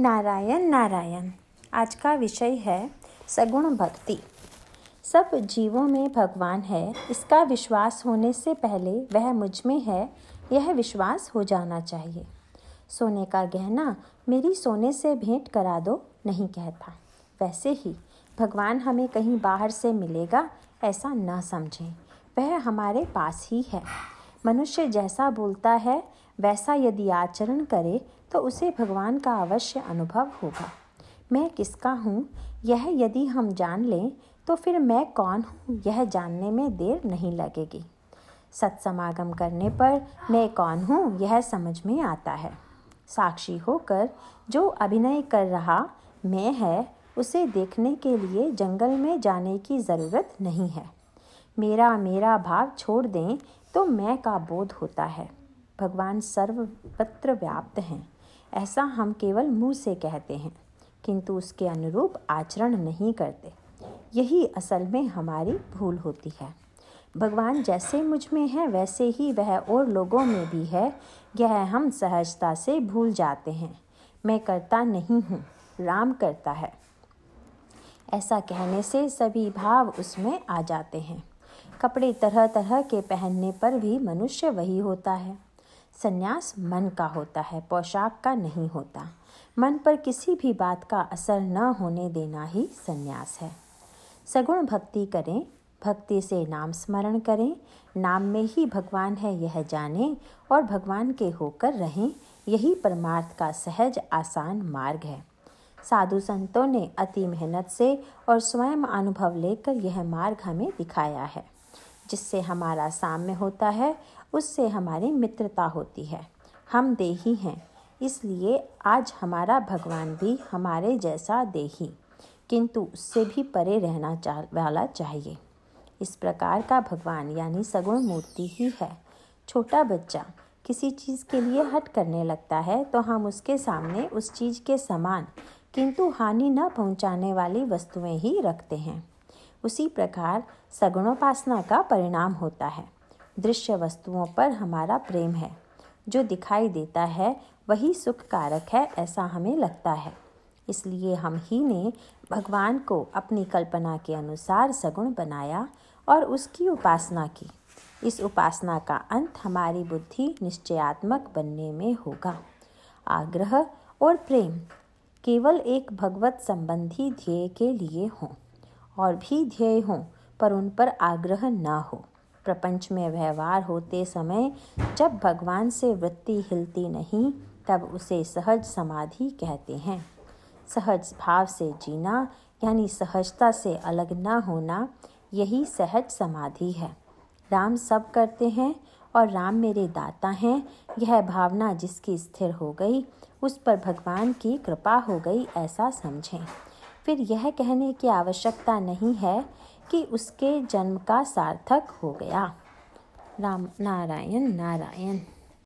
नारायण नारायण। आज का विषय है सगुण भक्ति। सब जीवों में भगवान है, इसका विश्वास होने से पहले वह मुझमें है, यह विश्वास हो जाना चाहिए। सोने का गहना मेरी सोने से भेंट करा दो, नहीं कहता। वैसे ही भगवान हमें कहीं बाहर से मिलेगा, ऐसा न समझें। वह हमारे पास ही है। मनुष्य जैसा बोलता है, वैसा यदि आचरण करे तो उसे भगवान का अवश्य अनुभव होगा। मैं किसका हूँ? यह यदि हम जान लें तो फिर मैं कौन हूँ? यह जानने में देर नहीं लगेगी। सत्समागम करने पर मैं कौन हूँ? यह समझ में आता है। साक्षी होकर जो अभिनय कर रहा मैं है, उसे देखने के लिए जंगल में जाने की ज़रूरत नहीं है। मेरा मेरा भाव छोड़ दें तो मैं का बोध होता है। भगवान सर्वत्र व्याप्त हैं। ऐसा हम केवल मुँह से कहते हैं, किंतु उसके अनुरूप आचरण नहीं करते। यही असल में हमारी भूल होती है। भगवान जैसे मुझमें है, वैसे ही वह और लोगों में भी है। यह हम सहजता से भूल जाते हैं। मैं करता नहीं हूँ, राम करता है। ऐसा कहने से सभी भाव उसमें आ जाते हैं। कपड़े तरह तरह के पहनने पर भी मनुष्य वही होता है। संन्यास मन का होता है, पोशाक का नहीं होता। मन पर किसी भी बात का असर न होने देना ही संन्यास है। सगुण भक्ति करें, भक्ति से नाम स्मरण करें, नाम में ही भगवान है यह जानें और भगवान के होकर रहें, यही परमार्थ का सहज, आसान मार्ग है। साधु संतों ने अति मेहनत से और स्वयं अनुभव लेकर यह मार्ग हमें दिखाया है। जिससे हमारा साम्य होता है, उससे हमारी मित्रता होती है। हम देही हैं, इसलिए आज हमारा भगवान भी हमारे जैसा देही, किंतु उससे भी परे रहना चाह वाला चाहिए। इस प्रकार का भगवान यानी सगुण मूर्ति ही है। छोटा बच्चा किसी चीज़ के लिए हट करने लगता है तो हम उसके सामने उस चीज़ के समान, किंतु हानि न पहुँचाने वाली वस्तुएँ ही रखते हैं। उसी प्रकार सगुणोपासना का परिणाम होता है। दृश्य वस्तुओं पर हमारा प्रेम है। जो दिखाई देता है, वही सुख कारक है, ऐसा हमें लगता है। इसलिए हम ही ने भगवान को अपनी कल्पना के अनुसार सगुण बनाया और उसकी उपासना की। इस उपासना का अंत हमारी बुद्धि निश्चयात्मक बनने में होगा। आग्रह और प्रेम केवल एक भगवत संबंधी ध्येय के लिए हों। और भी ध्येय हों, पर उन पर आग्रह न हो। प्रपंच में व्यवहार होते समय जब भगवान से वृत्ति हिलती नहीं, तब उसे सहज समाधि कहते हैं। सहज भाव से जीना, यानी सहजता से अलग न होना, यही सहज समाधि है। राम सब करते हैं और राम मेरे दाता हैं, यह भावना जिसकी स्थिर हो गई, उस पर भगवान की कृपा हो गई ऐसा समझें। फिर यह कहने की आवश्यकता नहीं है कि उसके जन्म का सार्थक हो गया। राम, नारायण नारायण।